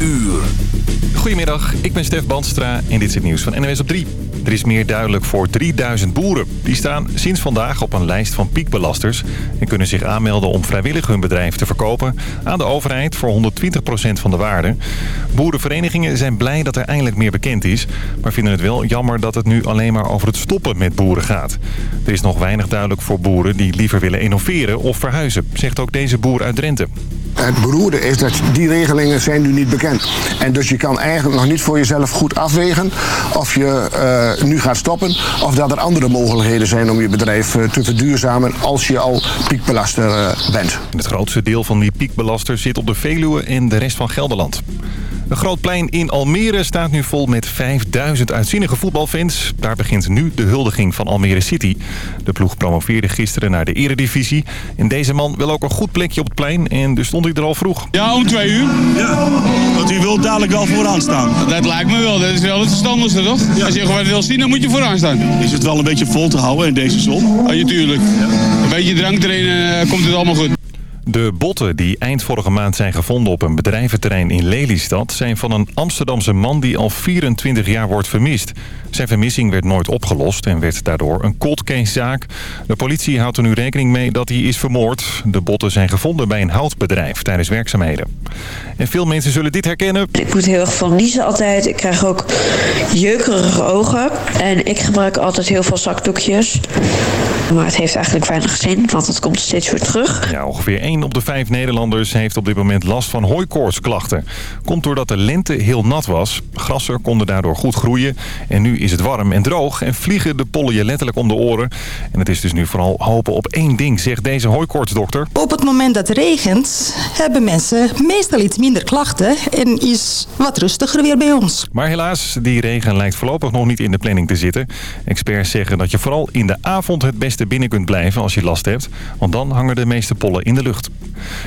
uur. Goedemiddag, ik ben Stef Bandstra en dit is het nieuws van NWS op 3. Er is meer duidelijk voor 3000 boeren. Die staan sinds vandaag op een lijst van piekbelasters... en kunnen zich aanmelden om vrijwillig hun bedrijf te verkopen... aan de overheid voor 120% van de waarde. Boerenverenigingen zijn blij dat er eindelijk meer bekend is... maar vinden het wel jammer dat het nu alleen maar over het stoppen met boeren gaat. Er is nog weinig duidelijk voor boeren die liever willen innoveren of verhuizen... zegt ook deze boer uit Drenthe. Het beroerde is dat die regelingen zijn nu niet bekend. En dus je kan eigenlijk nog niet voor jezelf goed afwegen of je uh, nu gaat stoppen of dat er andere mogelijkheden zijn om je bedrijf uh, te verduurzamen als je al piekbelaster uh, bent. En het grootste deel van die piekbelaster zit op de Veluwe en de rest van Gelderland. Een groot plein in Almere staat nu vol met 5000 uitzinnige voetbalfans. Daar begint nu de huldiging van Almere City. De ploeg promoveerde gisteren naar de eredivisie. En deze man wil ook een goed plekje op het plein. En dus stond er al vroeg. Ja, om twee uur. Ja, want u wilt dadelijk wel vooraan staan. Dat lijkt me wel. Dat is wel het verstandigste, toch? Ja. Als je gewoon wil zien, dan moet je vooraan staan. Is het wel een beetje vol te houden in deze zon? Ja, natuurlijk. Ja. Een beetje drank erin, uh, komt het allemaal goed. De botten die eind vorige maand zijn gevonden op een bedrijventerrein in Lelystad... zijn van een Amsterdamse man die al 24 jaar wordt vermist. Zijn vermissing werd nooit opgelost en werd daardoor een cold case zaak. De politie houdt er nu rekening mee dat hij is vermoord. De botten zijn gevonden bij een houtbedrijf tijdens werkzaamheden. En veel mensen zullen dit herkennen. Ik moet heel erg van niezen altijd. Ik krijg ook jeukerige ogen. En ik gebruik altijd heel veel zakdoekjes. Maar het heeft eigenlijk weinig zin, want het komt steeds weer terug. Ja, ongeveer 1 op de 5 Nederlanders heeft op dit moment last van hooikoortsklachten. Komt doordat de lente heel nat was. Grassen konden daardoor goed groeien. En nu is het warm en droog en vliegen de pollen je letterlijk om de oren. En het is dus nu vooral hopen op één ding, zegt deze hooikoortsdokter. Op het moment dat het regent, hebben mensen meestal iets minder klachten en is wat rustiger weer bij ons. Maar helaas, die regen lijkt voorlopig nog niet in de planning te zitten. Experts zeggen dat je vooral in de avond het beste binnen kunt blijven als je last hebt. Want dan hangen de meeste pollen in de lucht.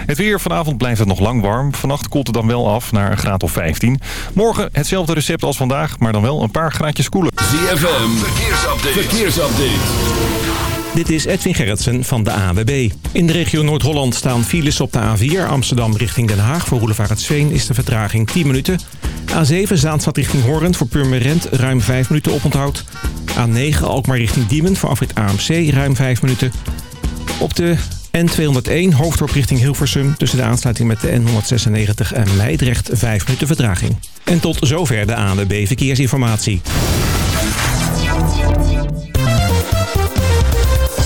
Het weer vanavond blijft het nog lang warm. Vannacht koelt het dan wel af naar een graad of 15. Morgen hetzelfde recept als vandaag, maar dan wel een paar graadjes koeler. ZFM, verkeersupdate. verkeersupdate. Dit is Edwin Gerritsen van de AWB. In de regio Noord-Holland staan files op de A4 Amsterdam richting Den Haag. Voor Roelevaretsveen is de vertraging 10 minuten. A7 Zaanstad richting Hoorn voor Purmerend ruim 5 minuten oponthoud. A9 Alkmaar richting Diemen voor afrit AMC ruim 5 minuten. Op de N201 hoofddorp richting Hilversum... tussen de aansluiting met de N196 en Meidrecht 5 minuten vertraging. En tot zover de ANWB Verkeersinformatie.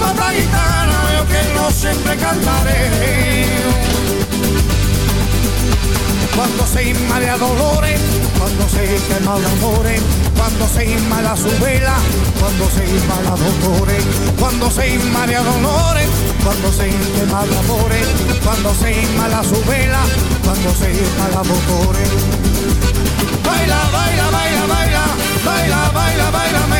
la gitana, yo que no siempre cantaré. Cuando se inmala dolores, cuando se quema el amores, cuando se inmala su vela, cuando se inmala dolores, cuando se inmala dolores, cuando se quema el amores, cuando se inmala su vela, cuando se inmala dolores. Baila, baila, baila, baila, baila, baila, baila, me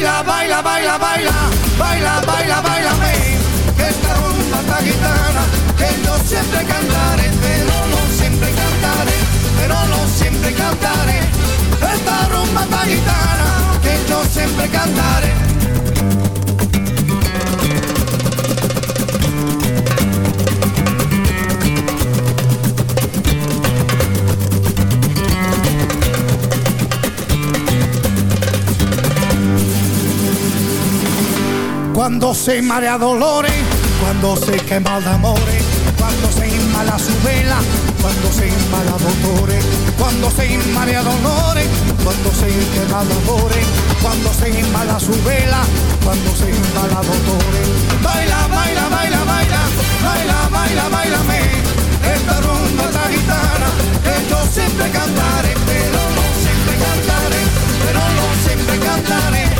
baila, baila, baila, baila, baila, baila, baila, baila, esta rumba esta gitana, que yo siempre cantaré, pero no siempre cantaré, pero no siempre cantaré, esta rumba esta gitana, que yo siempre cantaré. Cuando se marea dolores, cuando se quema de amores, cuando se inmala su vela, cuando se inmala dolores, cuando se inmala dolores, cuando se quema de amores, cuando se inmala su vela, cuando se inmala dolores. Baila, baila, baila, baila, baila, baila, baila, me, esta rumba esta gitana, que yo siempre cantaré, pero no siempre cantaré, pero no siempre cantaré,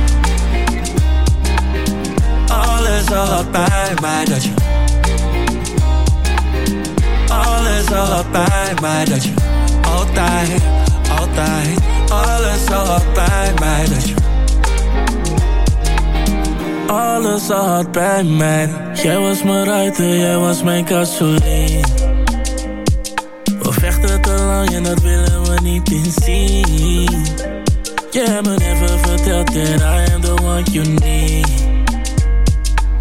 alles al had bij mij dat je Alles al had bij mij dat je Altijd, altijd Alles al had bij mij dat je Alles al had bij mij. Jij was mijn ruiter, jij was mijn gasoline We vechten te lang en dat willen we niet inzien Je hebt me never verteld that I am the one you need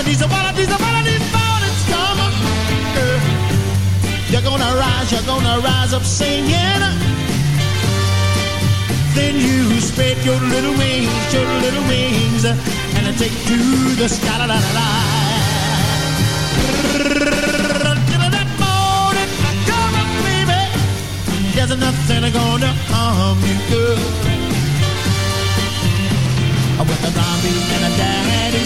Of these, one of these mornings come, girl. You're gonna rise, you're gonna rise up singing. Then you spread your little wings, your little wings, and take to the sky. La, la, la, la. That morning, come on, baby. There's nothing gonna harm you, girl. With a mommy and a daddy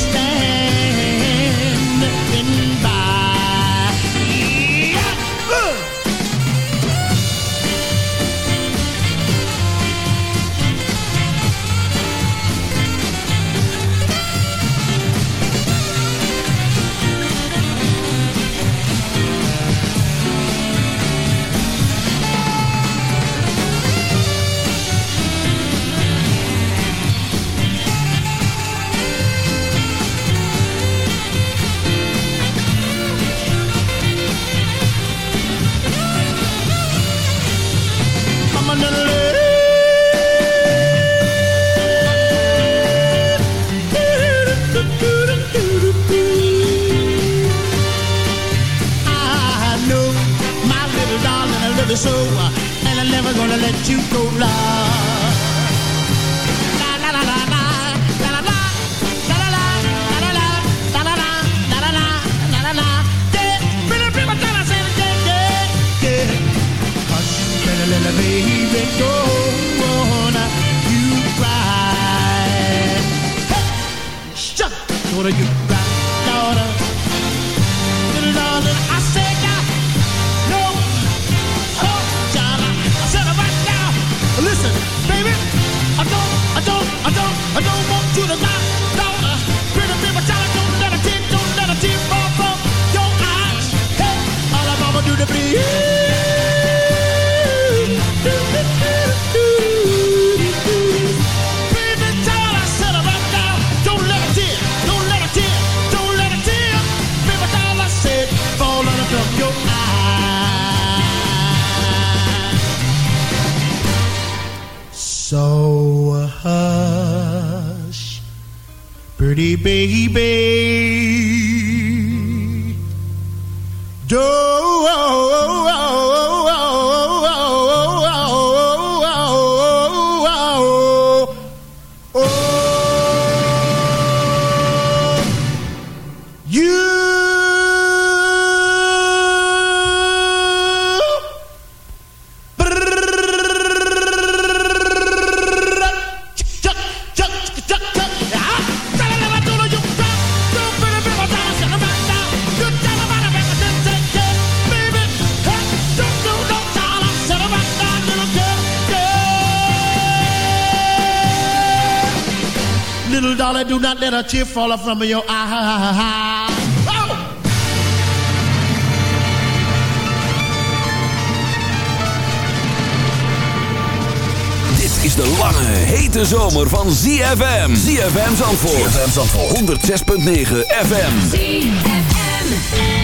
gonna let you go la. Baby, don't you cry. Hey, shut, you? Baby. A tear fall from your eye. Oh! Dit is de lange, hete zomer van ZFM. ZFM Zandvoort. ZFM Zandvoort. 106.9 FM. ZFM.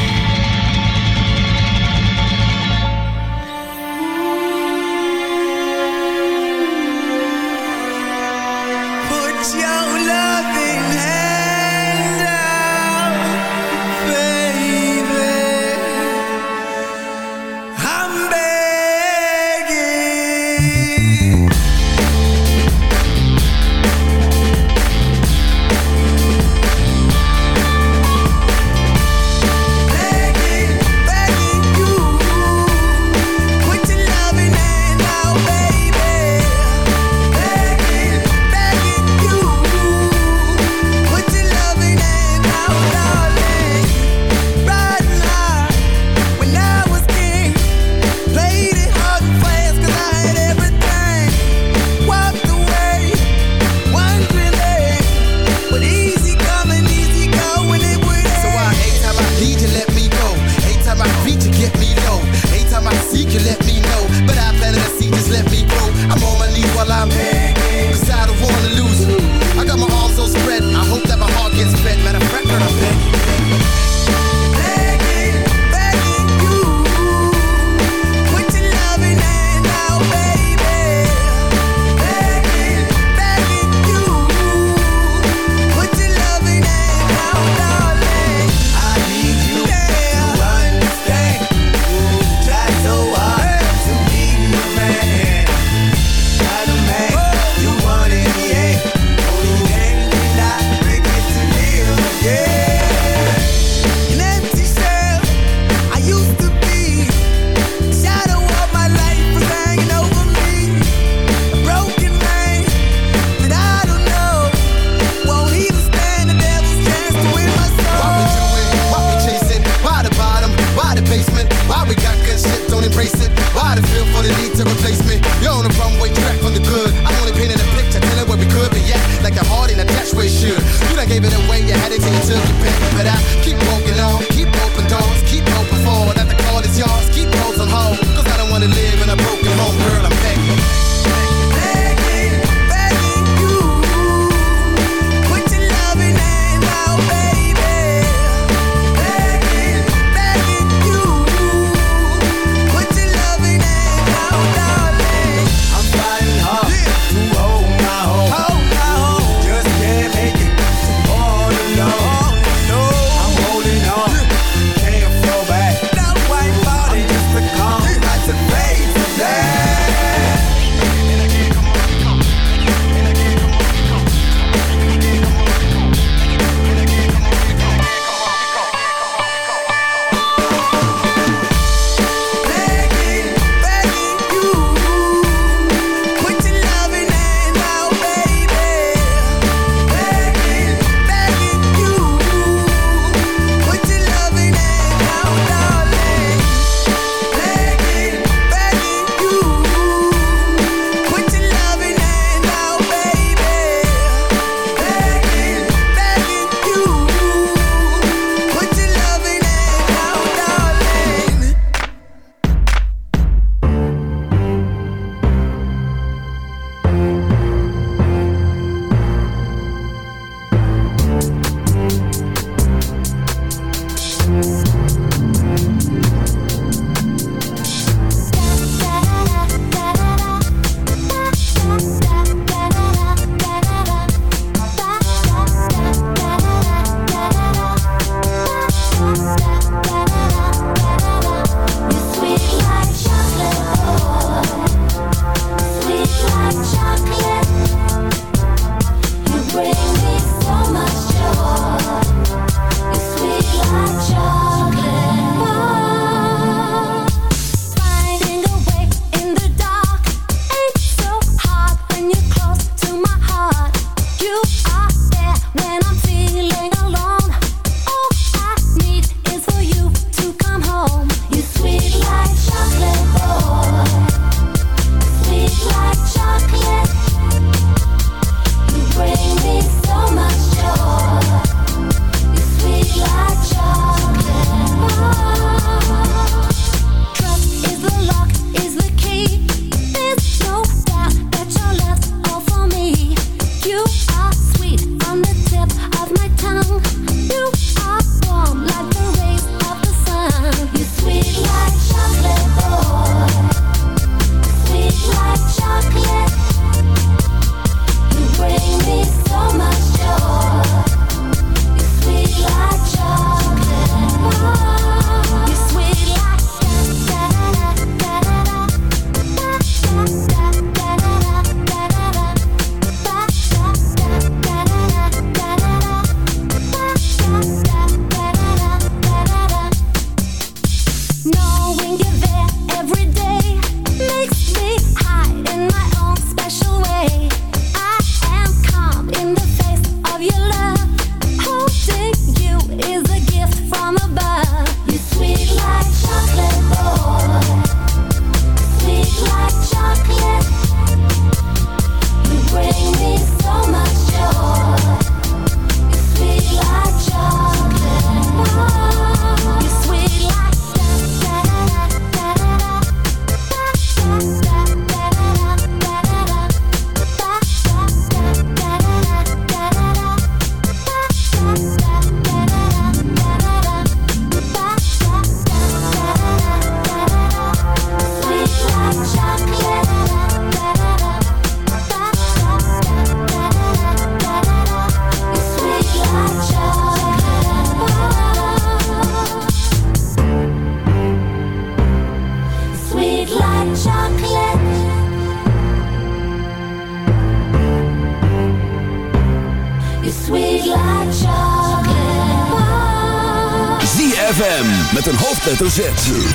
Hoofdletter.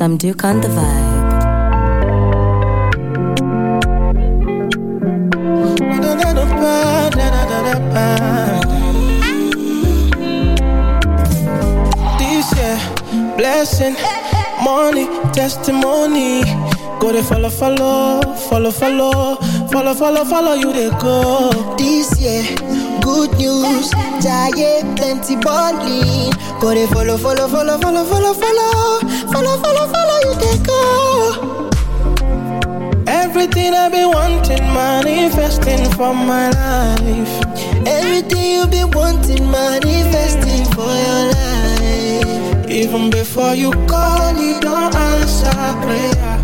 Some Duke on the vibe. This year, blessing, money, testimony. Go to follow, follow, follow, follow, follow, follow, follow you they go. This year, good news, giant plenty balling. Go they follow, follow, follow, follow, follow, follow, follow, follow, follow you they go. Everything I've been wanting, manifesting for my life. Everything you been wanting, manifesting for your life. Even before you call, you don't answer prayer.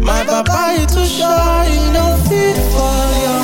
My papa is too shy, you don't fit for your.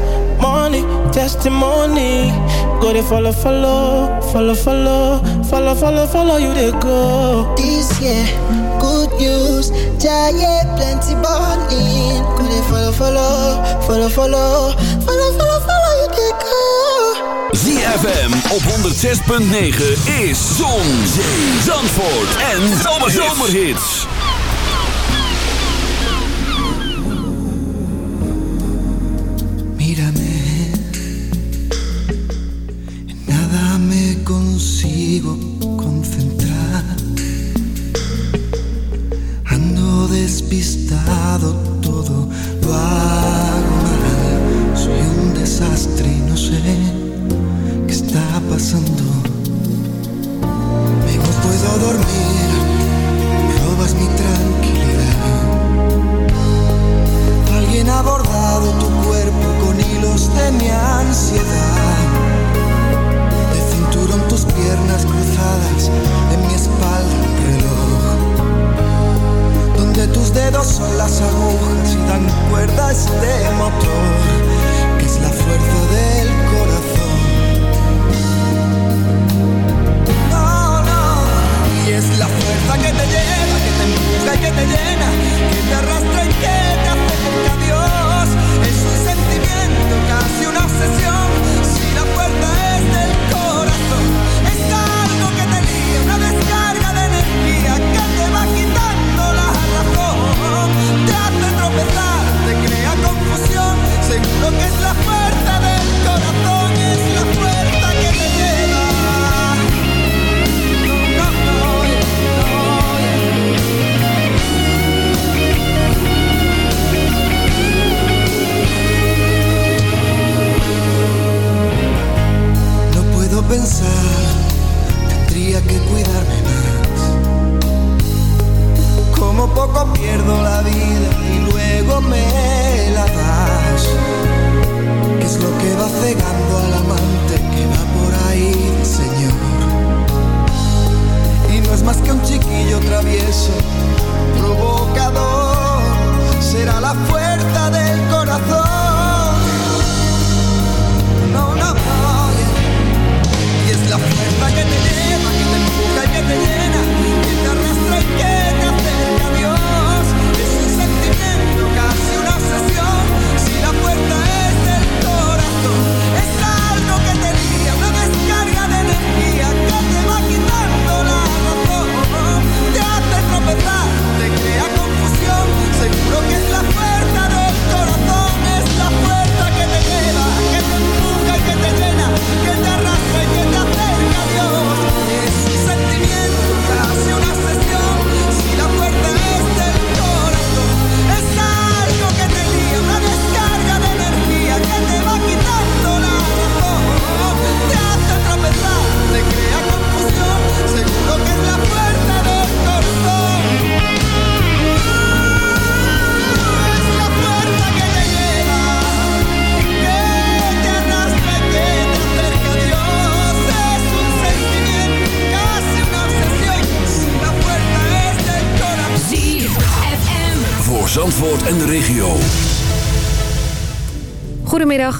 money, testimony. Go they follow, follow, follow, follow, follow, follow, follow you they go. This year, good news, giant plenty money. Go they follow, follow, follow, follow, follow, follow, follow you they go. ZFM op 106.9 is zon, zee, zandvoort en zomerhits. zomerhits.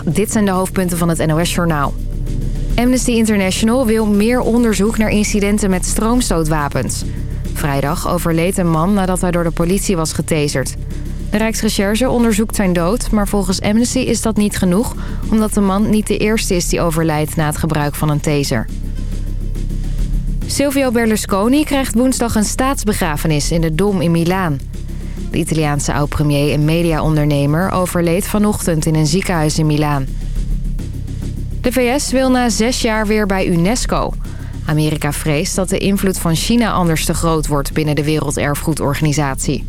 Dit zijn de hoofdpunten van het NOS-journaal. Amnesty International wil meer onderzoek naar incidenten met stroomstootwapens. Vrijdag overleed een man nadat hij door de politie was getaserd. De Rijksrecherche onderzoekt zijn dood, maar volgens Amnesty is dat niet genoeg... omdat de man niet de eerste is die overlijdt na het gebruik van een taser. Silvio Berlusconi krijgt woensdag een staatsbegrafenis in de Dom in Milaan... De Italiaanse oud-premier en mediaondernemer overleed vanochtend in een ziekenhuis in Milaan. De VS wil na zes jaar weer bij UNESCO. Amerika vreest dat de invloed van China anders te groot wordt binnen de Werelderfgoedorganisatie.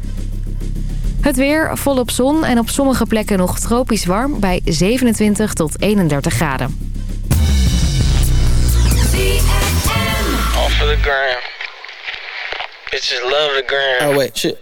Het weer volop zon en op sommige plekken nog tropisch warm bij 27 tot 31 graden. Off the ground. Bitches love the ground. Oh wait, shit.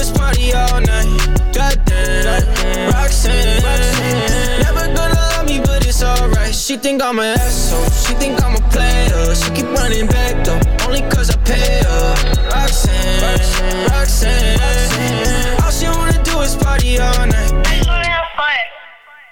Is party all night. Goddamn, uh, Roxanne. Never gonna love me, but it's alright. She think I'm an asshole. She think I'm a player. She keep running back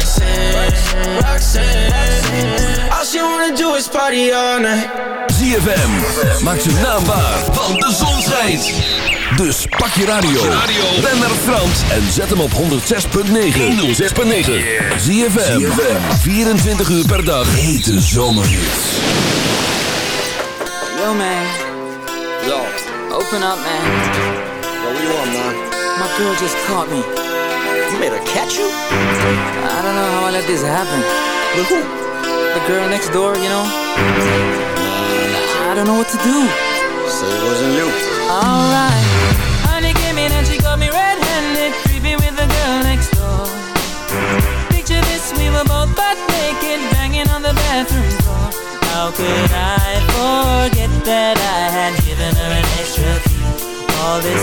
Roxanne, Roxanne. All she wanna do is party all night. ZFM, maak zijn naam waar, want de zon schijnt. Dus pak je radio, ren naar Frans en zet hem op 106.9. 106.9. ZFM, 24 uur per dag. Hete zomerhits. Yo, man. Yo. Open up, man. Yo, what you want, man? My girl just caught me. You made her catch you? I don't know how I let this happen. With who? The girl next door, you know? I don't know what to do. So it wasn't you. Alright. Honey came in and she got me red-handed, creepy with the girl next door. Picture this, we were both butt naked, banging on the bathroom floor. How could I forget that I had given her an extra key? All this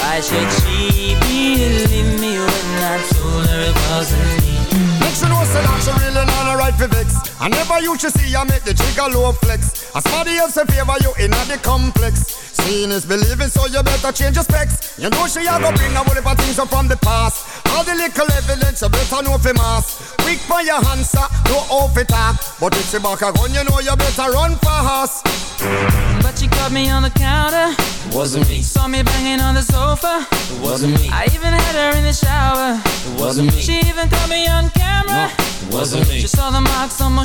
Why should she believe me when I told her it wasn't me? Make she know say that she really not a right for vex. I never used to see her make the jigger low flex. As somebody else in favor you in the complex. Seeing is believing, so you better change your specs. You know she a go bring a whole heap of things up from the past. All the little evidence you better know for mass. Quick for your answer, no off it talk. But if she back a gun, you know you better run fast. But she caught me on the counter. It Wasn't me. Saw me banging on the sofa. It wasn't me. I even had her in the shower. It wasn't me. She even caught me on camera. It Wasn't me. She saw the marks on my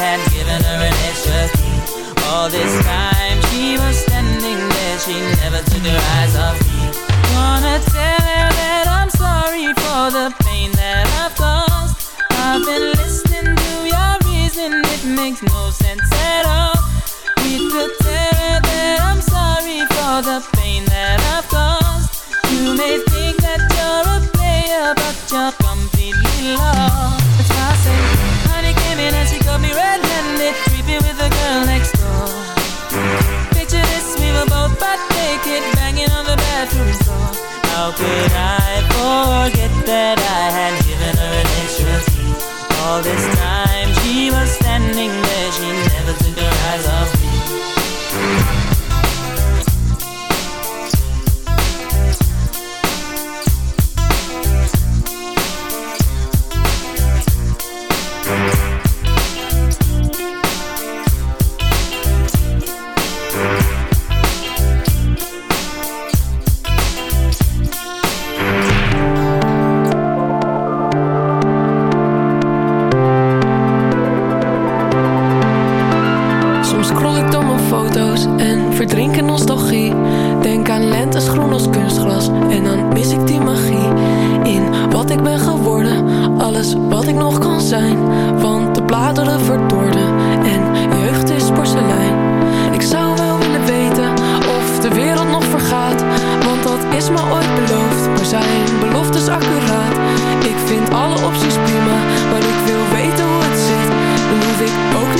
Could I forget that I had given her an extra teeth all this time?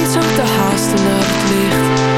We took de haast en naar het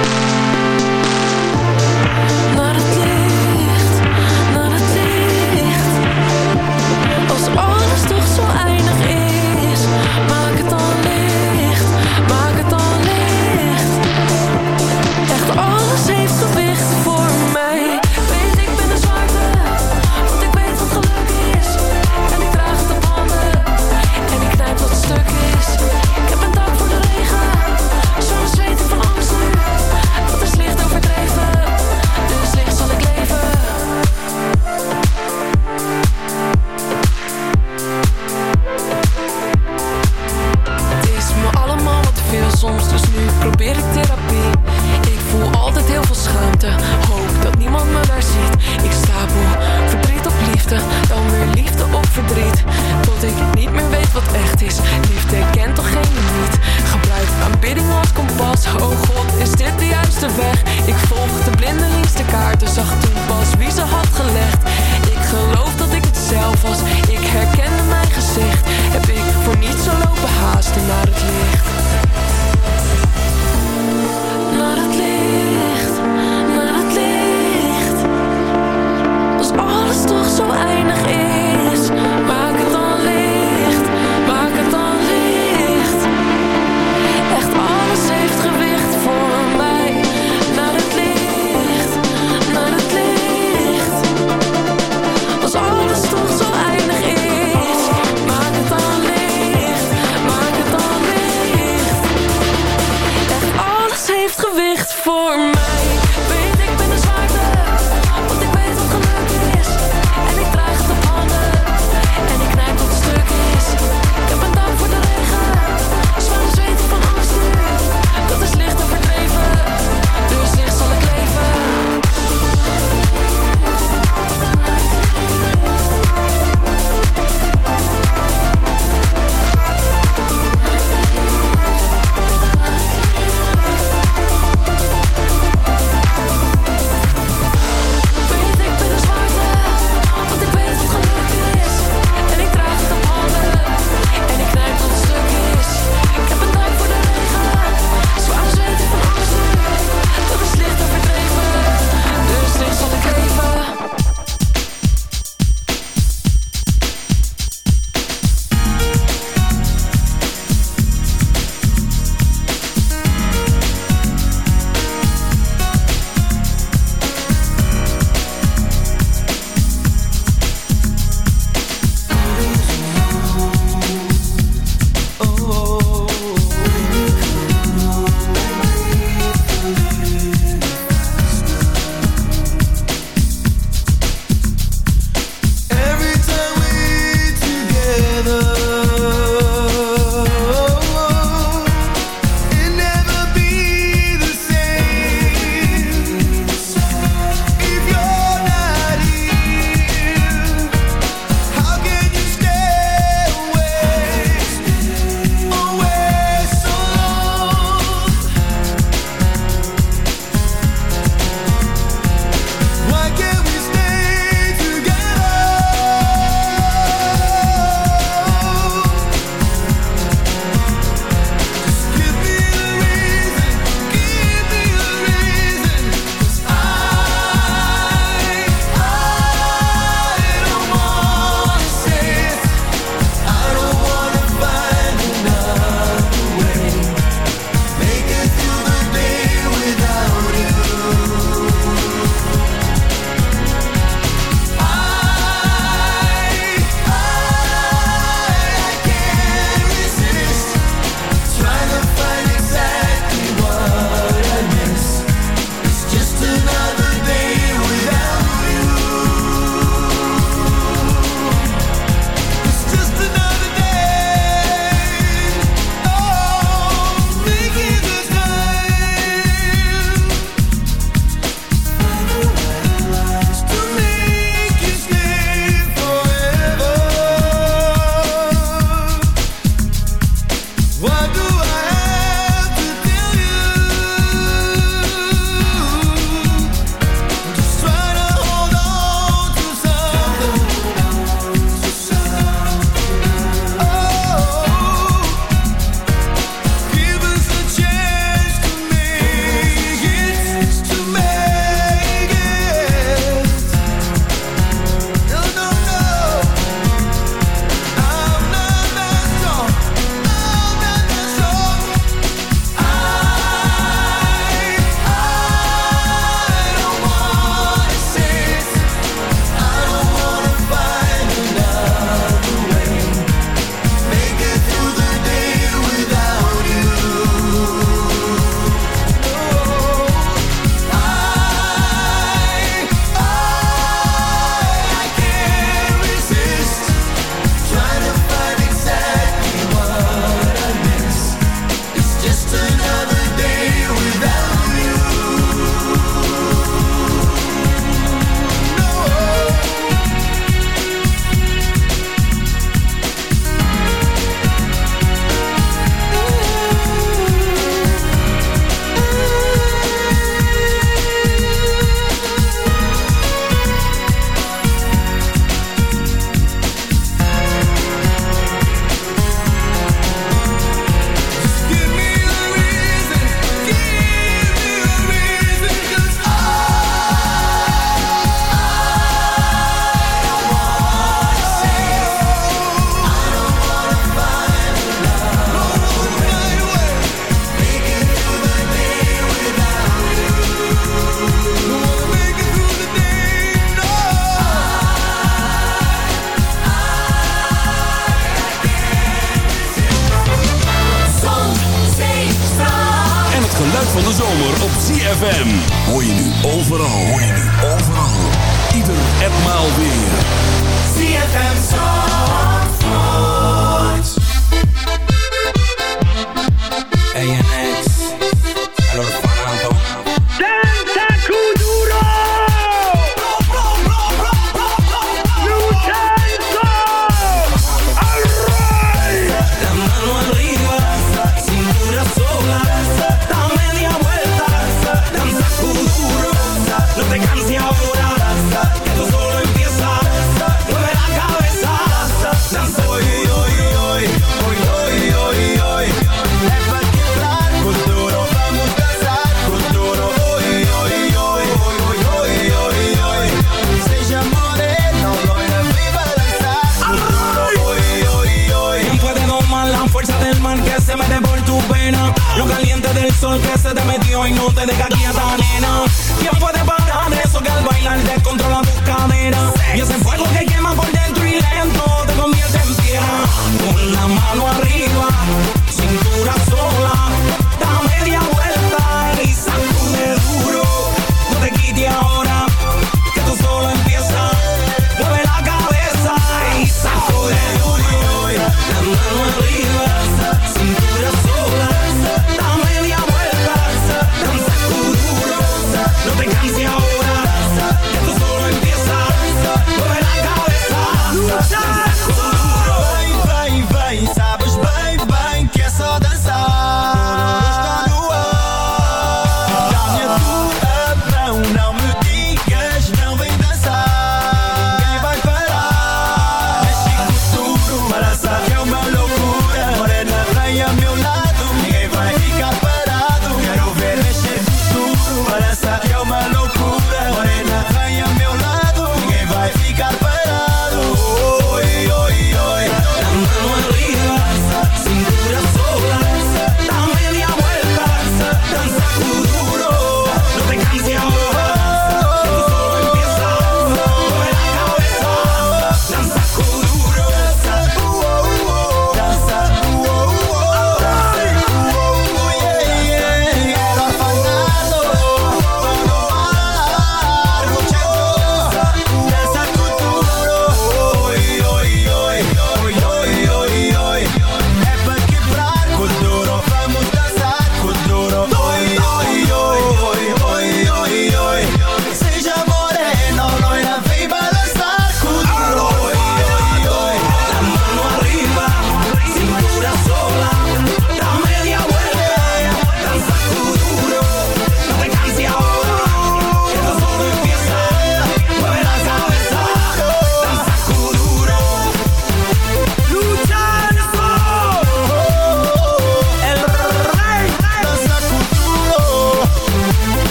nega aquí.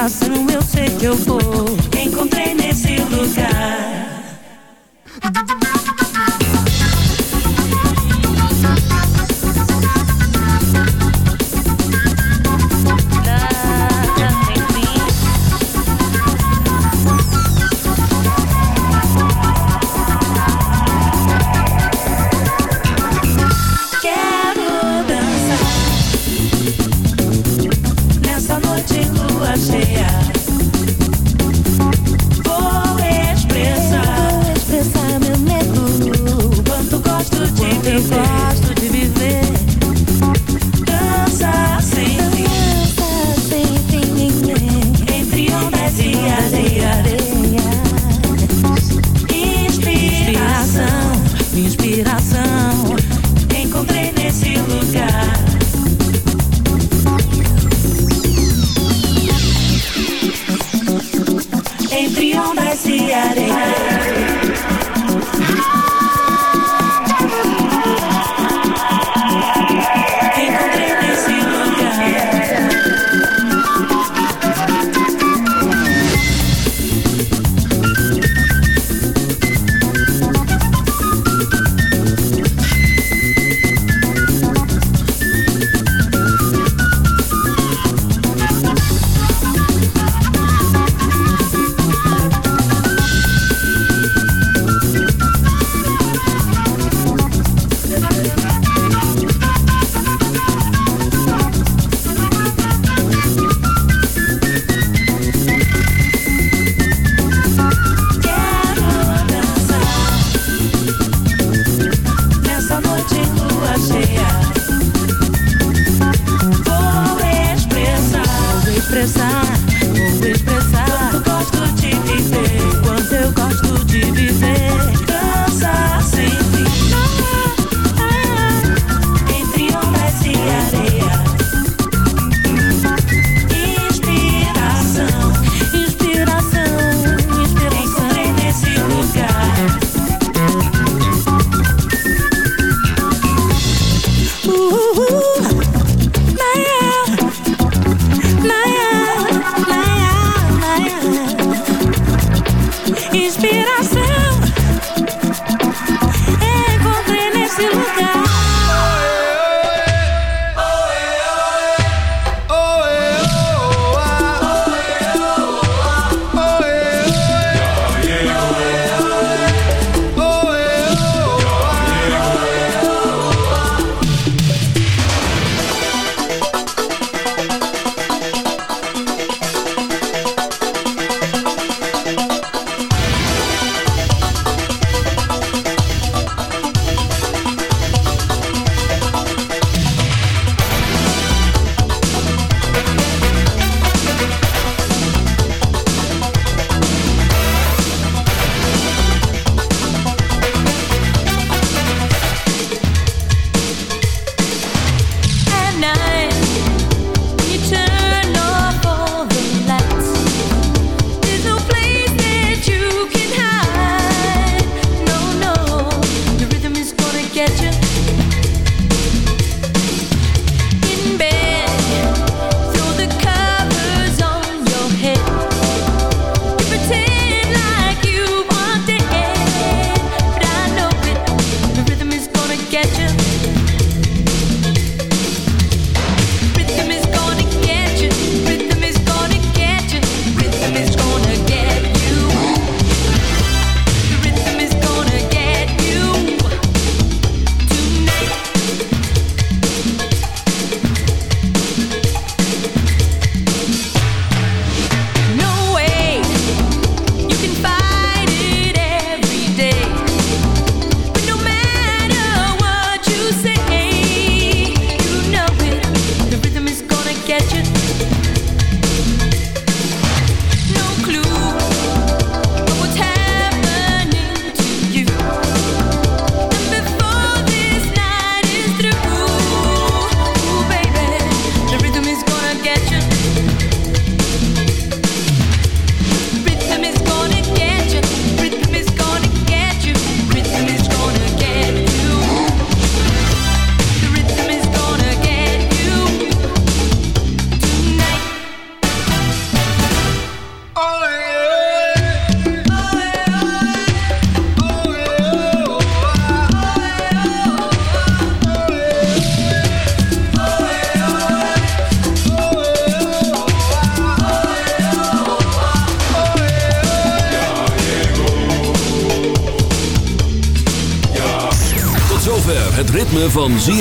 Eu sei que eu vou. Encontrei nesse lugar.